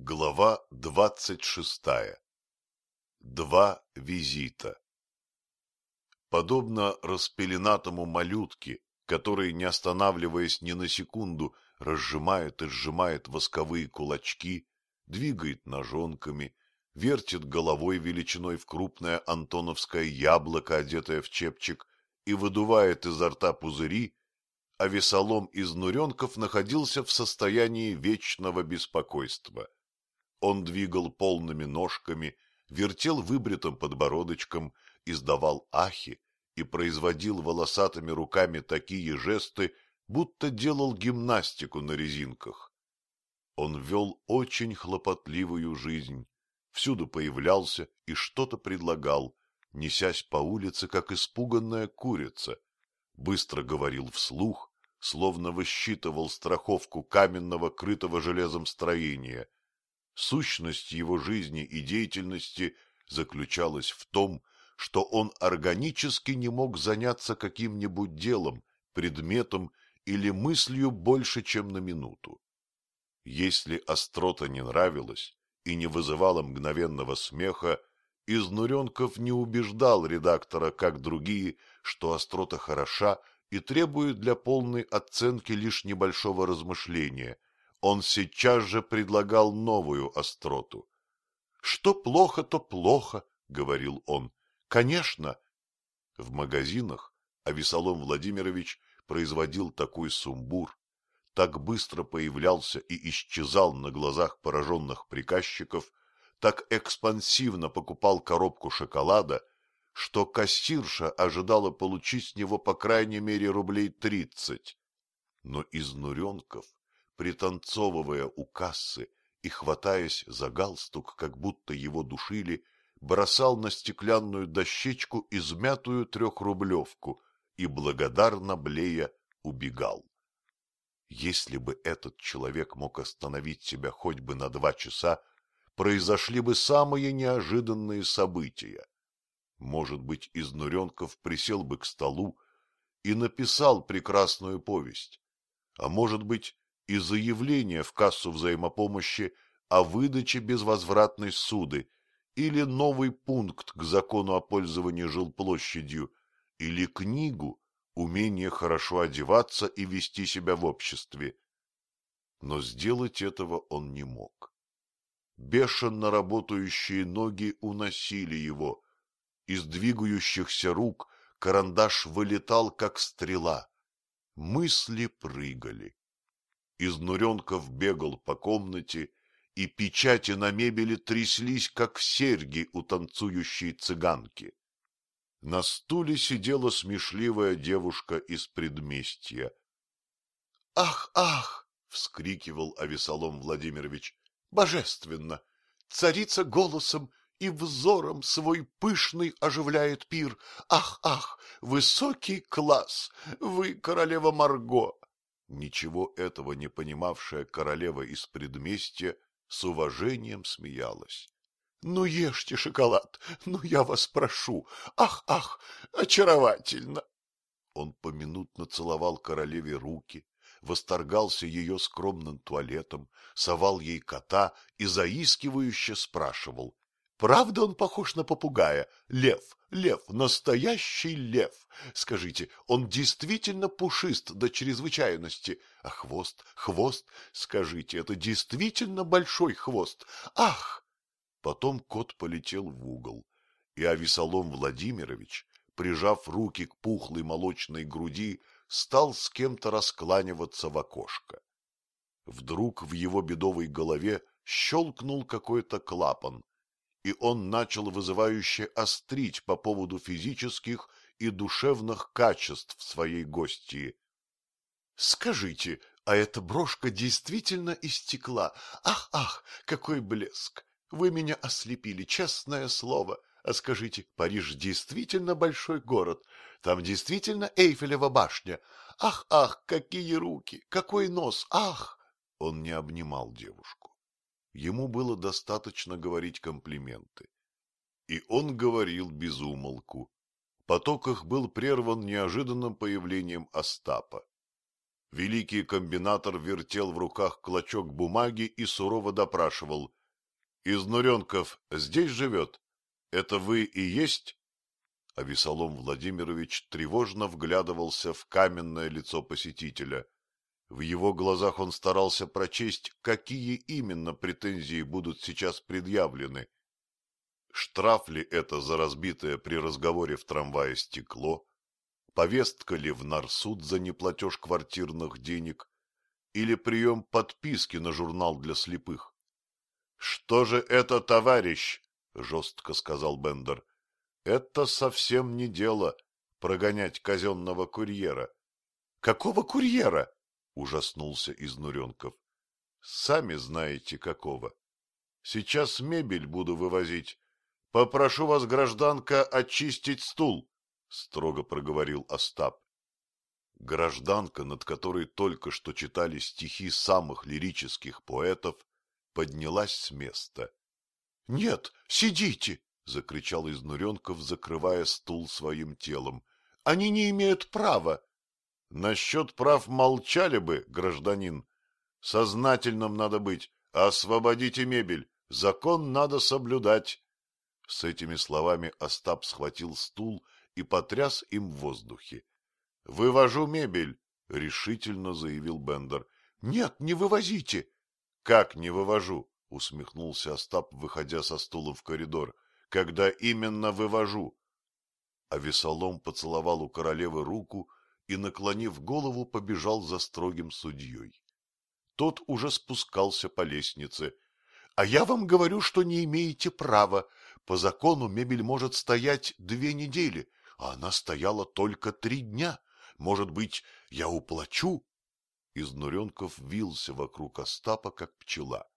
Глава двадцать шестая. Два визита. Подобно распеленатому малютке, который, не останавливаясь ни на секунду, разжимает и сжимает восковые кулачки, двигает ножонками, вертит головой величиной в крупное антоновское яблоко, одетое в чепчик, и выдувает изо рта пузыри, а весолом из Нуренков находился в состоянии вечного беспокойства — он двигал полными ножками, вертел выбритым подбородочком, издавал ахи и производил волосатыми руками такие жесты, будто делал гимнастику на резинках. Он вел очень хлопотливую жизнь, всюду появлялся и что-то предлагал, несясь по улице, как испуганная курица, быстро говорил вслух, словно высчитывал страховку каменного, крытого железом строения, Сущность его жизни и деятельности заключалась в том, что он органически не мог заняться каким-нибудь делом, предметом или мыслью больше, чем на минуту. Если острота не нравилась и не вызывала мгновенного смеха, Изнуренков не убеждал редактора, как другие, что острота хороша и требует для полной оценки лишь небольшого размышления, он сейчас же предлагал новую остроту. — Что плохо, то плохо, — говорил он. — Конечно. В магазинах Авесолом Владимирович производил такой сумбур, так быстро появлялся и исчезал на глазах пораженных приказчиков, так экспансивно покупал коробку шоколада, что кассирша ожидала получить с него по крайней мере рублей тридцать. Но из Нуренков пританцовывая у кассы и хватаясь за галстук, как будто его душили, бросал на стеклянную дощечку измятую трехрублевку и, благодарно блея, убегал. Если бы этот человек мог остановить себя хоть бы на два часа, произошли бы самые неожиданные события. Может быть, Изнуренков присел бы к столу и написал прекрасную повесть, а может быть, и заявление в кассу взаимопомощи о выдаче безвозвратной суды или новый пункт к закону о пользовании жилплощадью или книгу «Умение хорошо одеваться и вести себя в обществе». Но сделать этого он не мог. Бешено работающие ноги уносили его. Из двигающихся рук карандаш вылетал, как стрела. Мысли прыгали. Изнуренков бегал по комнате, и печати на мебели тряслись, как серьги у танцующей цыганки. На стуле сидела смешливая девушка из предместья. — Ах, ах! — вскрикивал Авесолом Владимирович. — Божественно! Царица голосом и взором свой пышный оживляет пир. Ах, ах! Высокий класс! Вы королева Марго! Ничего этого не понимавшая королева из предместья с уважением смеялась. — Ну, ешьте шоколад, ну, я вас прошу. Ах, ах, очаровательно! Он поминутно целовал королеве руки, восторгался ее скромным туалетом, совал ей кота и заискивающе спрашивал. Правда он похож на попугая? Лев, лев, настоящий лев. Скажите, он действительно пушист до чрезвычайности? А хвост, хвост, скажите, это действительно большой хвост? Ах! Потом кот полетел в угол, и Авесолом Владимирович, прижав руки к пухлой молочной груди, стал с кем-то раскланиваться в окошко. Вдруг в его бедовой голове щелкнул какой-то клапан, и он начал вызывающе острить по поводу физических и душевных качеств своей гостьи. — Скажите, а эта брошка действительно из стекла? Ах, ах, какой блеск! Вы меня ослепили, честное слово. А скажите, Париж действительно большой город? Там действительно Эйфелева башня? Ах, ах, какие руки, какой нос, ах! Он не обнимал девушку. Ему было достаточно говорить комплименты. И он говорил без умолку. Поток их был прерван неожиданным появлением Остапа. Великий комбинатор вертел в руках клочок бумаги и сурово допрашивал. — Изнуренков здесь живет? Это вы и есть? А Весолом Владимирович тревожно вглядывался в каменное лицо посетителя. В его глазах он старался прочесть, какие именно претензии будут сейчас предъявлены. Штраф ли это за разбитое при разговоре в трамвае стекло? Повестка ли в нарсуд за неплатеж квартирных денег? Или прием подписки на журнал для слепых? — Что же это, товарищ? — жестко сказал Бендер. — Это совсем не дело прогонять казенного курьера. — Какого курьера? — ужаснулся Изнуренков. — Сами знаете, какого. Сейчас мебель буду вывозить. Попрошу вас, гражданка, очистить стул, — строго проговорил Остап. Гражданка, над которой только что читали стихи самых лирических поэтов, поднялась с места. — Нет, сидите! — закричал Изнуренков, закрывая стул своим телом. — Они не имеют права. Насчет прав молчали бы, гражданин. Сознательным надо быть. Освободите мебель. Закон надо соблюдать. С этими словами Остап схватил стул и потряс им в воздухе. — Вывожу мебель, — решительно заявил Бендер. — Нет, не вывозите. — Как не вывожу? — усмехнулся Остап, выходя со стула в коридор. — Когда именно вывожу? А Весолом поцеловал у королевы руку и, наклонив голову, побежал за строгим судьей. Тот уже спускался по лестнице. — А я вам говорю, что не имеете права. По закону мебель может стоять две недели, а она стояла только три дня. Может быть, я уплачу? Изнуренков вился вокруг Остапа, как пчела.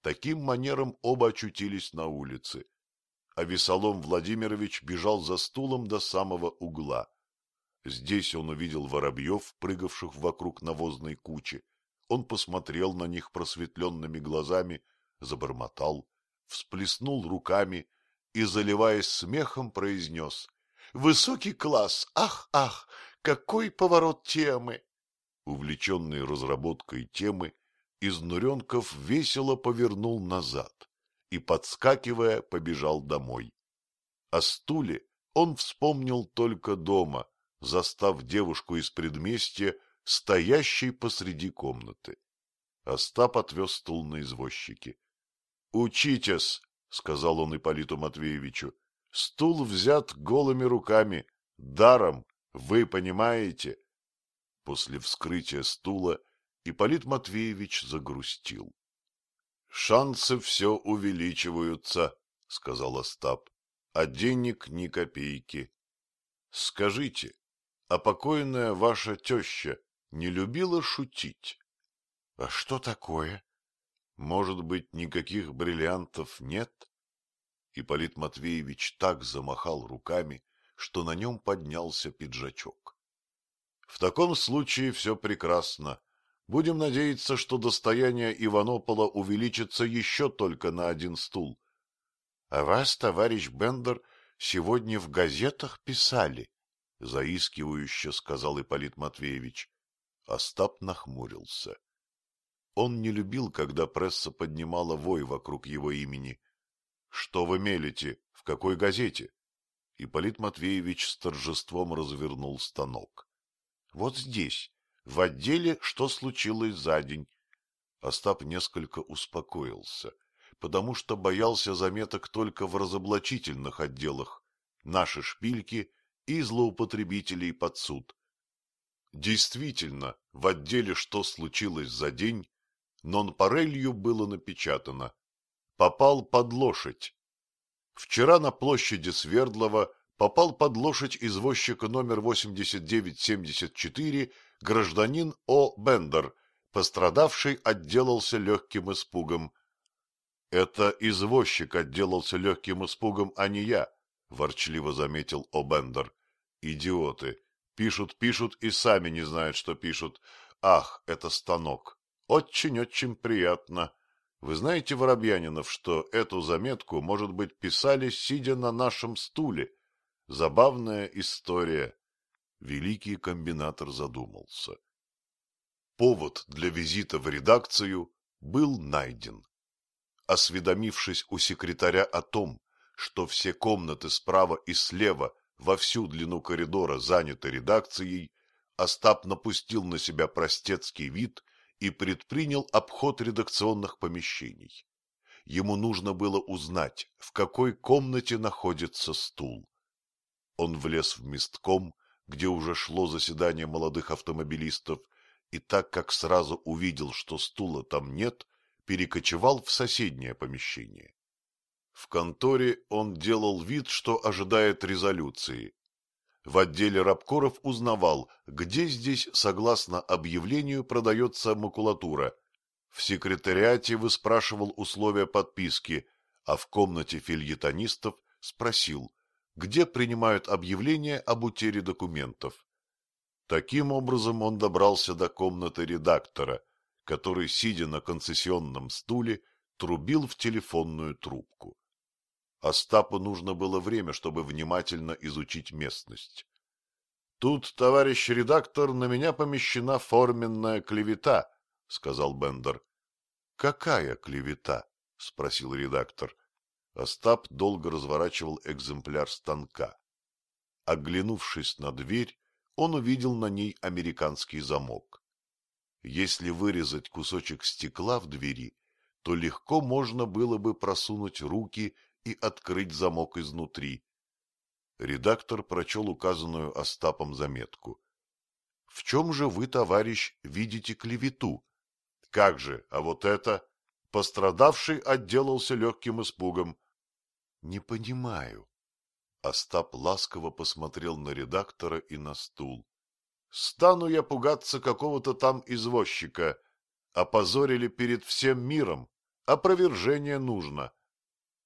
Таким манером оба очутились на улице, а Весолом Владимирович бежал за стулом до самого угла. Здесь он увидел воробьев, прыгавших вокруг навозной кучи. Он посмотрел на них просветленными глазами, забормотал, всплеснул руками и, заливаясь смехом, произнес «Высокий класс! Ах, ах! Какой поворот темы!» Увлеченный разработкой темы, Изнуренков весело повернул назад и, подскакивая, побежал домой. О стуле он вспомнил только дома, застав девушку из предместья, стоящей посреди комнаты. Остап отвез стул на извозчике. — Учитесь, — сказал он Ипполиту Матвеевичу, — стул взят голыми руками, даром, вы понимаете? После вскрытия стула Ипполит Матвеевич загрустил. — Шансы все увеличиваются, — сказал Остап, — а денег ни копейки. Скажите, а покойная ваша теща не любила шутить? — А что такое? Может быть, никаких бриллиантов нет? Ипполит Матвеевич так замахал руками, что на нем поднялся пиджачок. — В таком случае все прекрасно. Будем надеяться, что достояние Иванопола увеличится еще только на один стул. — А вас, товарищ Бендер, сегодня в газетах писали, — заискивающе сказал Ипполит Матвеевич. Остап нахмурился. Он не любил, когда пресса поднимала вой вокруг его имени. — Что вы мелите? В какой газете? Ипполит Матвеевич с торжеством развернул станок. — Вот здесь, в отделе «Что случилось за день». Остап несколько успокоился, потому что боялся заметок только в разоблачительных отделах. Наши шпильки — и злоупотребителей под суд. Действительно, в отделе «Что случилось за день» нон-парелью было напечатано «Попал под лошадь». Вчера на площади Свердлова попал под лошадь извозчика номер 8974 гражданин О. Бендер, пострадавший отделался легким испугом. Это извозчик отделался легким испугом, а не я, — ворчливо заметил О'Бендер. — Идиоты. Пишут, пишут и сами не знают, что пишут. Ах, это станок. Очень-очень приятно. Вы знаете, Воробьянинов, что эту заметку, может быть, писали, сидя на нашем стуле? Забавная история. Великий комбинатор задумался. Повод для визита в редакцию был найден. Осведомившись у секретаря о том, что все комнаты справа и слева во всю длину коридора заняты редакцией, Остап напустил на себя простецкий вид и предпринял обход редакционных помещений. Ему нужно было узнать, в какой комнате находится стул. Он влез в местком, где уже шло заседание молодых автомобилистов, и так как сразу увидел, что стула там нет, перекочевал в соседнее помещение. В конторе он делал вид, что ожидает резолюции. В отделе рабкоров узнавал, где здесь, согласно объявлению, продается макулатура. В секретариате выспрашивал условия подписки, а в комнате фильетонистов спросил, где принимают объявление об утере документов. Таким образом он добрался до комнаты редактора, который, сидя на концессионном стуле, трубил в телефонную трубку. Остапу нужно было время, чтобы внимательно изучить местность. — Тут, товарищ редактор, на меня помещена форменная клевета, — сказал Бендер. — Какая клевета? — спросил редактор. Остап долго разворачивал экземпляр станка. Оглянувшись на дверь, он увидел на ней американский замок. Если вырезать кусочек стекла в двери, то легко можно было бы просунуть руки и открыть замок изнутри. Редактор прочел указанную Остапом заметку. — В чем же вы, товарищ, видите клевету? — Как же, а вот это? Пострадавший отделался легким испугом. — Не понимаю. Остап ласково посмотрел на редактора и на стул. — Стану я пугаться какого-то там извозчика. Опозорили перед всем миром. Опровержение нужно. —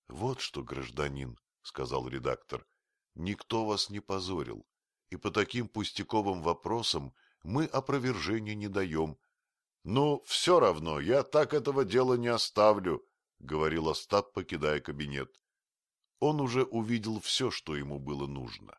Вот что, гражданин, — сказал редактор, — никто вас не позорил, и по таким пустяковым вопросам мы опровержения не даем. — Ну, все равно, я так этого дела не оставлю, — говорил Остап, покидая кабинет. Он уже увидел все, что ему было нужно.